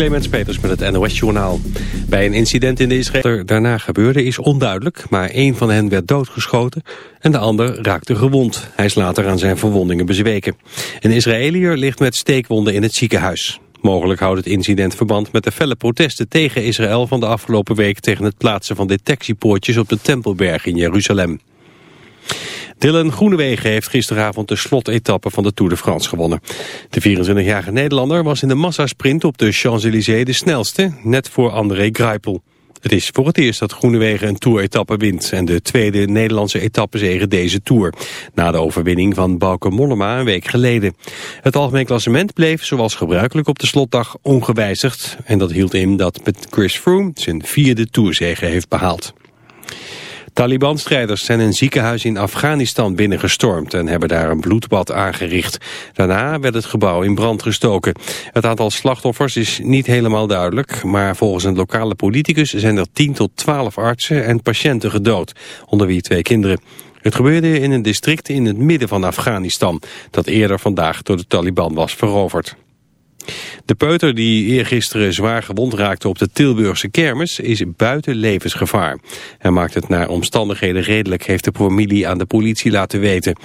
Clemens Peters met het NOS-journaal. Bij een incident in de Israël er daarna gebeurde is onduidelijk... maar één van hen werd doodgeschoten en de ander raakte gewond. Hij is later aan zijn verwondingen bezweken. Een Israëliër ligt met steekwonden in het ziekenhuis. Mogelijk houdt het incident verband met de felle protesten tegen Israël... van de afgelopen week tegen het plaatsen van detectiepoortjes op de Tempelberg in Jeruzalem. Dylan Groenewegen heeft gisteravond de slotetappe van de Tour de France gewonnen. De 24-jarige Nederlander was in de massasprint op de Champs-Élysées de snelste, net voor André Greipel. Het is voor het eerst dat Groenewegen een Tour-etappe wint... en de tweede Nederlandse etappezege deze Tour... na de overwinning van Bauke Mollema een week geleden. Het algemeen klassement bleef zoals gebruikelijk op de slotdag ongewijzigd... en dat hield in dat Chris Froome zijn vierde Tourzege heeft behaald. Taliban-strijders zijn een ziekenhuis in Afghanistan binnengestormd en hebben daar een bloedbad aangericht. Daarna werd het gebouw in brand gestoken. Het aantal slachtoffers is niet helemaal duidelijk, maar volgens een lokale politicus zijn er 10 tot 12 artsen en patiënten gedood, onder wie twee kinderen. Het gebeurde in een district in het midden van Afghanistan, dat eerder vandaag door de Taliban was veroverd. De peuter die eergisteren zwaar gewond raakte op de Tilburgse kermis is buiten levensgevaar. Hij maakt het naar omstandigheden redelijk, heeft de familie aan de politie laten weten.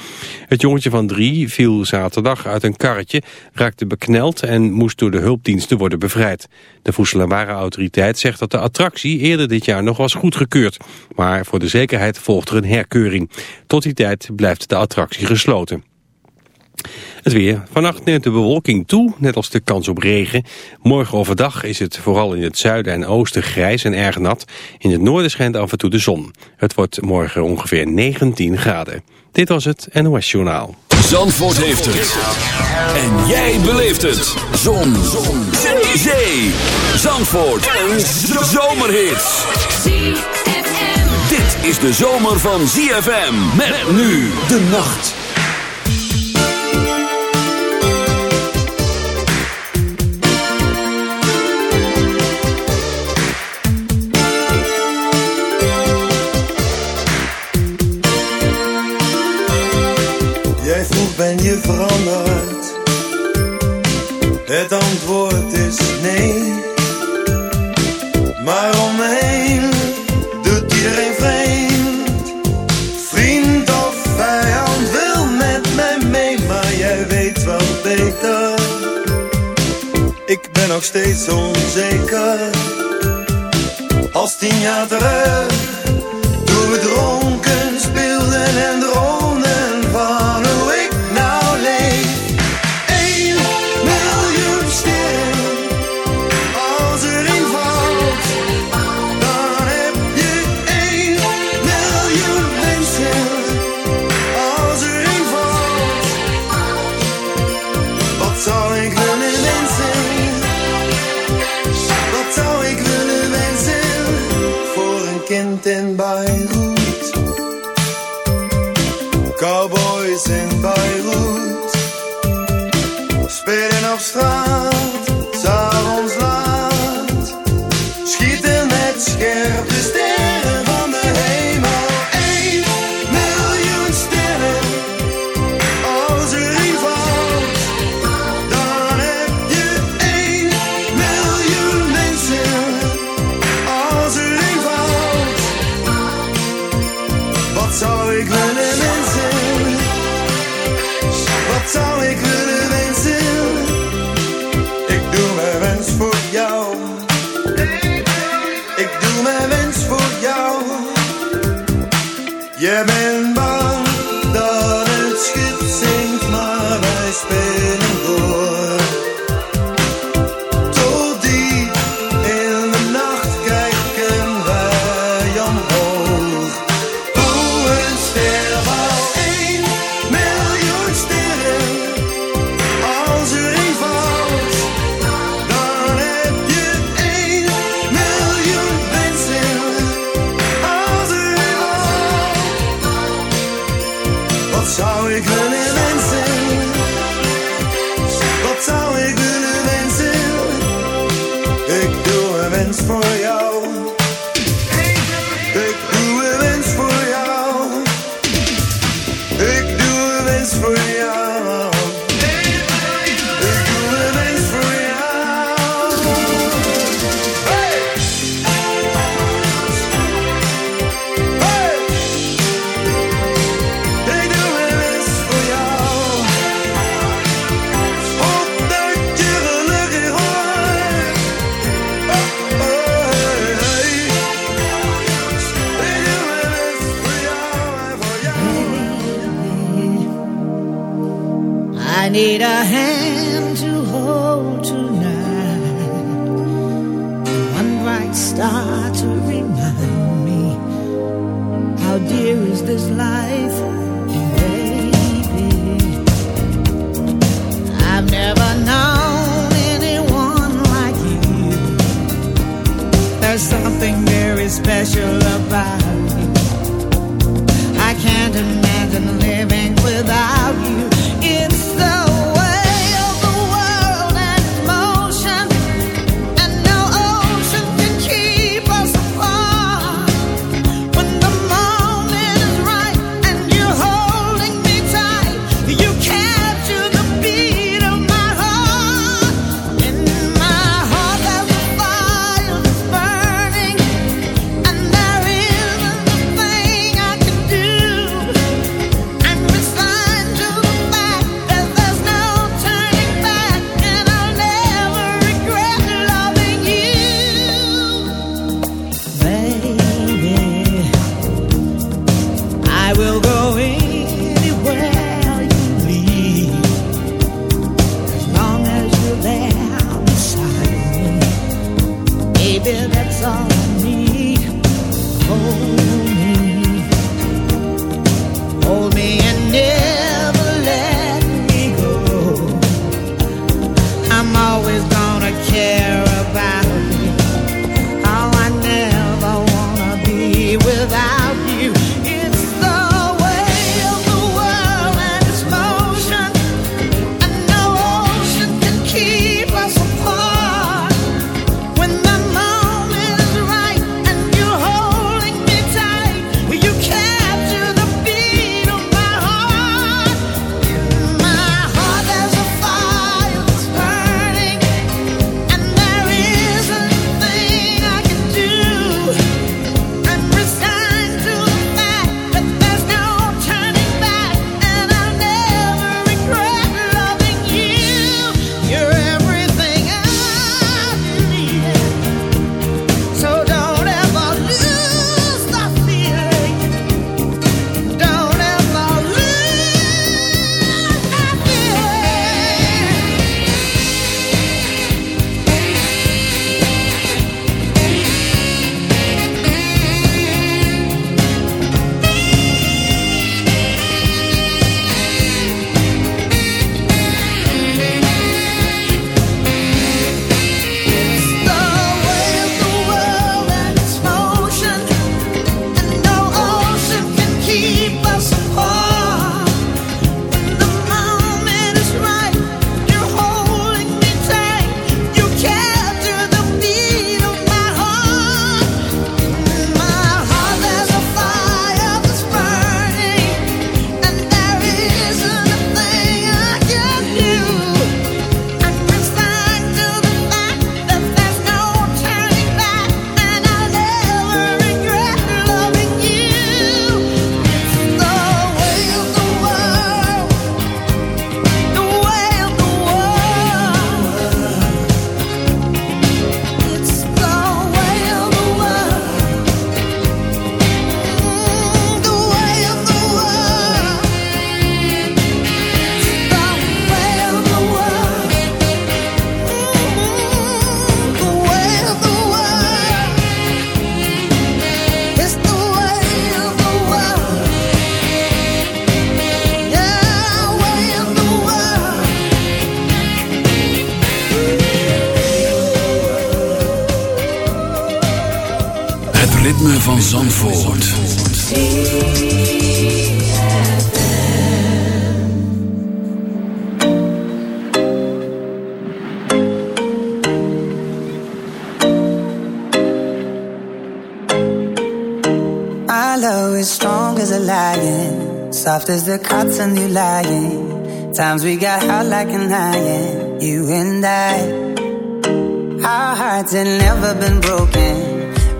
Het jongetje van drie viel zaterdag uit een karretje, raakte bekneld en moest door de hulpdiensten worden bevrijd. De Voedsel- en Warenautoriteit zegt dat de attractie eerder dit jaar nog was goedgekeurd. Maar voor de zekerheid volgt er een herkeuring. Tot die tijd blijft de attractie gesloten. Het weer. Vannacht neemt de bewolking toe, net als de kans op regen. Morgen overdag is het vooral in het zuiden en oosten grijs en erg nat. In het noorden schijnt af en toe de zon. Het wordt morgen ongeveer 19 graden. Dit was het NOS Journaal. Zandvoort heeft het. En jij beleeft het. Zon. zon. Zee. Zee. Zandvoort. Een zomerhit. Dit is de zomer van ZFM. Met nu de nacht. where is this life, baby? I've never known anyone like you. There's something very special about ritme van Zandvoort. My love is strong as a lion, soft as the cotton you lying. Times we got hot like an iron, you and I. Our hearts had never been broken.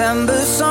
September song,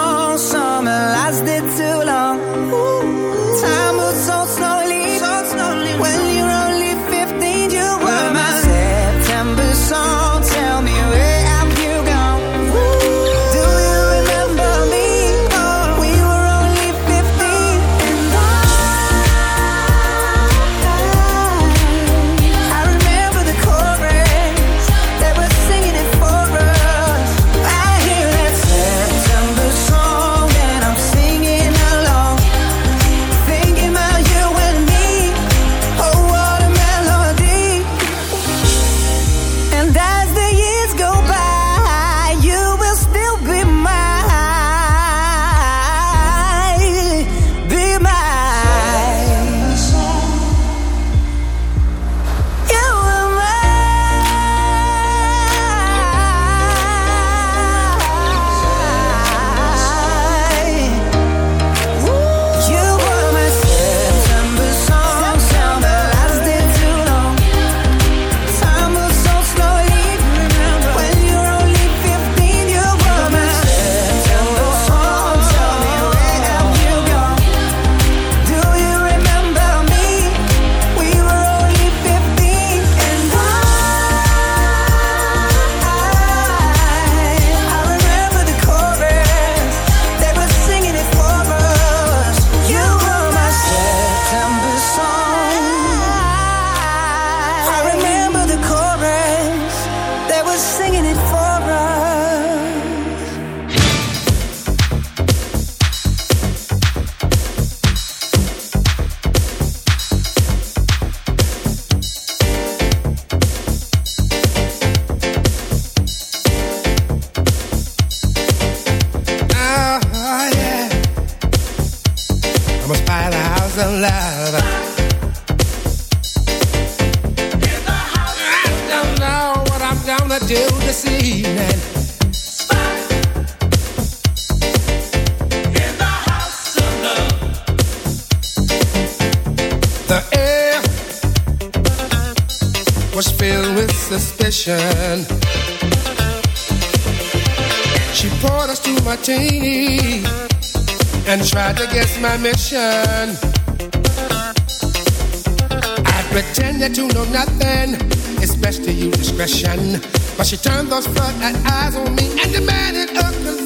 my mission. I pretended to know nothing. It's best to use discretion. But she turned those flood eyes on me and demanded a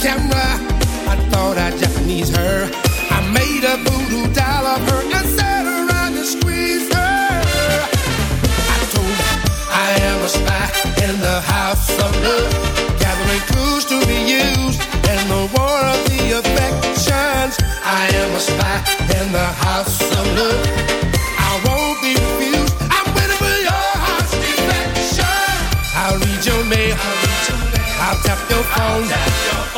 camera. I thought I'd Japanese her. I made a voodoo doll of her and sat around and squeezed her. I told her I am a spy in the house of love, gathering clues to be used in the war of the affections. I am a spy in the house of love. I won't be refused. I'm waiting for your heart's defection. I'll read your mail. I'll tap your phone.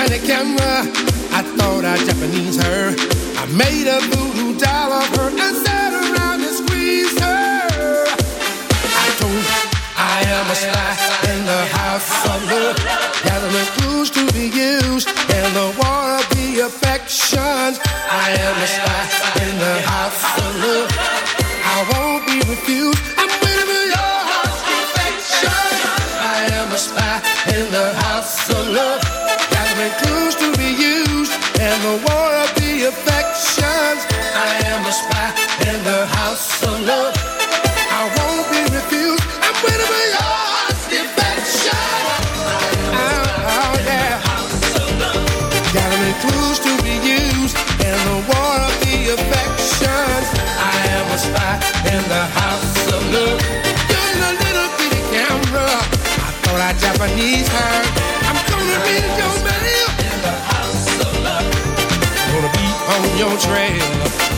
oh yeah. I thought I Japanese her. I made a voodoo doll of her and sat around and squeezed her. I told her I am a spy in the house of love, gathering clues to be used in the war of the affections. I am a spy in the house of love. I won't be refused. I'm for your heart's affection. I am a spy in the house of love, gathering clues to be used in the war of the affections. I am a spy in the house of love. I won't be refused. I'm waiting for your heart's affection. Oh, yeah. Gathering clues to be used in the war of the affections. I am a spy in the house of love. You're a little bitty camera. I thought I Japanese her. On your trail.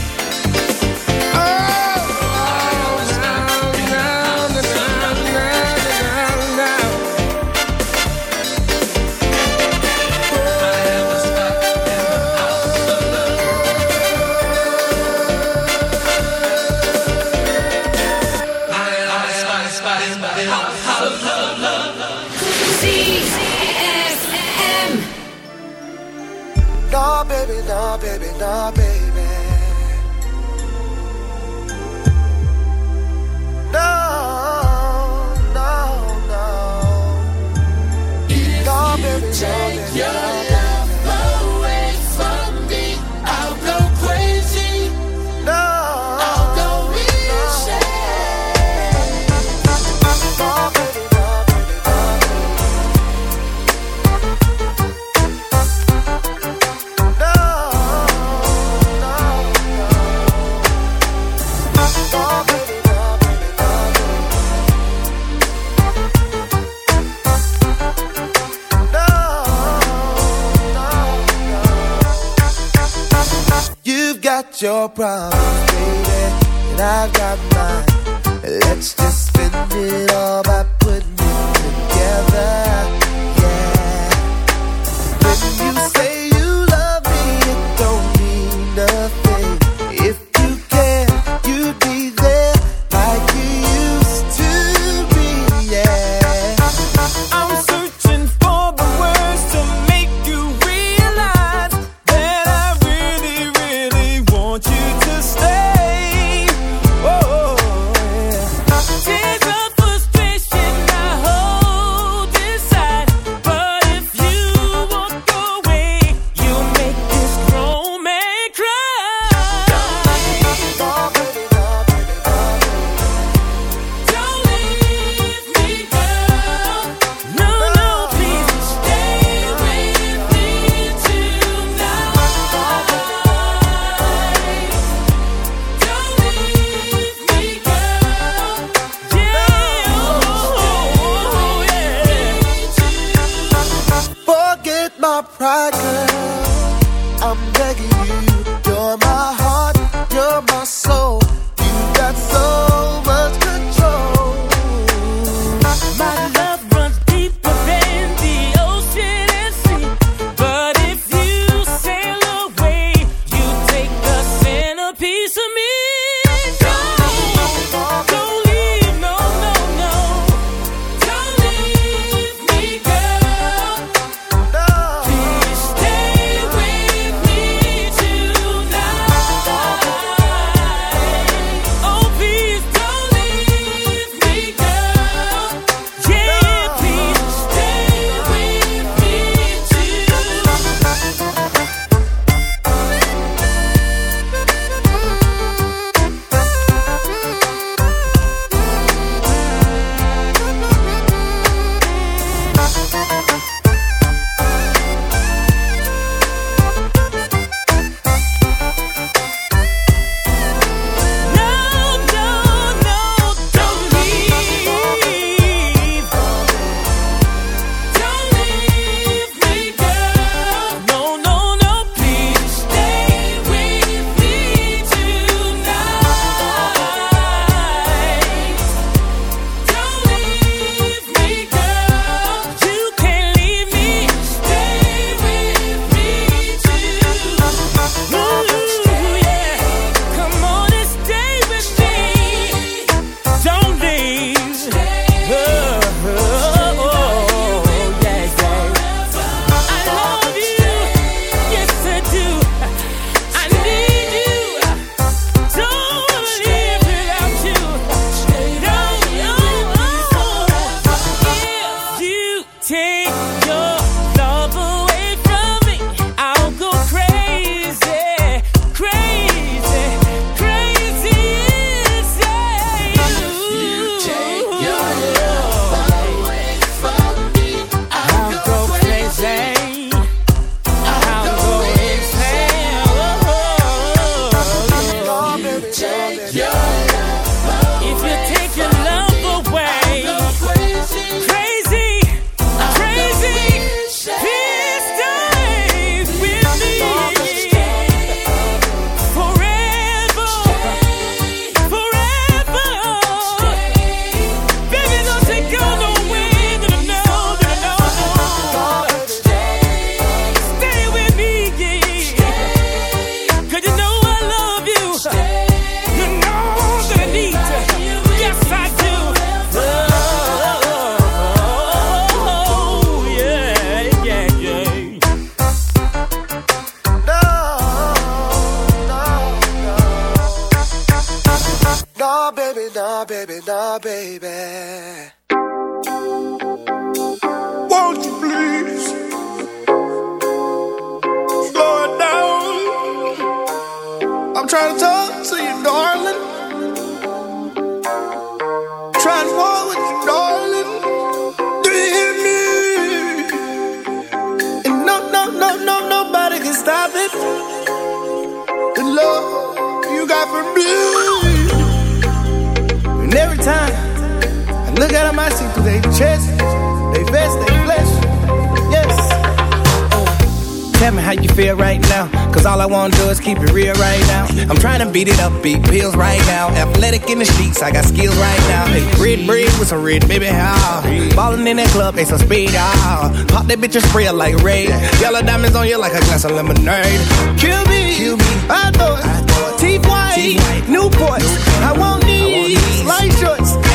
Got now. Athletic in the streets, I got skills right now. Hey, red bread with some red, baby, how? Ballin' in that club, they some speed, ah. Pop that bitch and spray it like raid. Yellow diamonds on you like a glass of lemonade. Kill me, Kill me. I thought, Teeth white, Teeth-white. Newports. I want these, light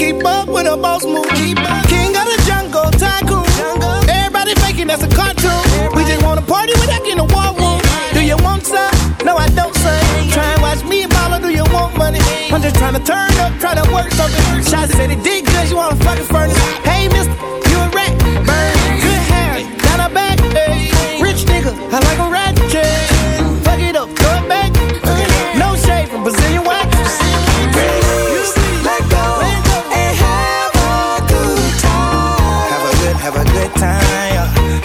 keep up with a boss move. King of the jungle, tycoon. Everybody faking that's a cartoon. We just wanna party with that in the war room. Do you want some? No, I don't, son. Try and watch me and Balla, do you want money? I'm just trying to turn up, try to work something. Shots said it did good, you wanna fucking furnace.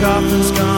coffin's gone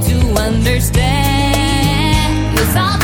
To understand. It's all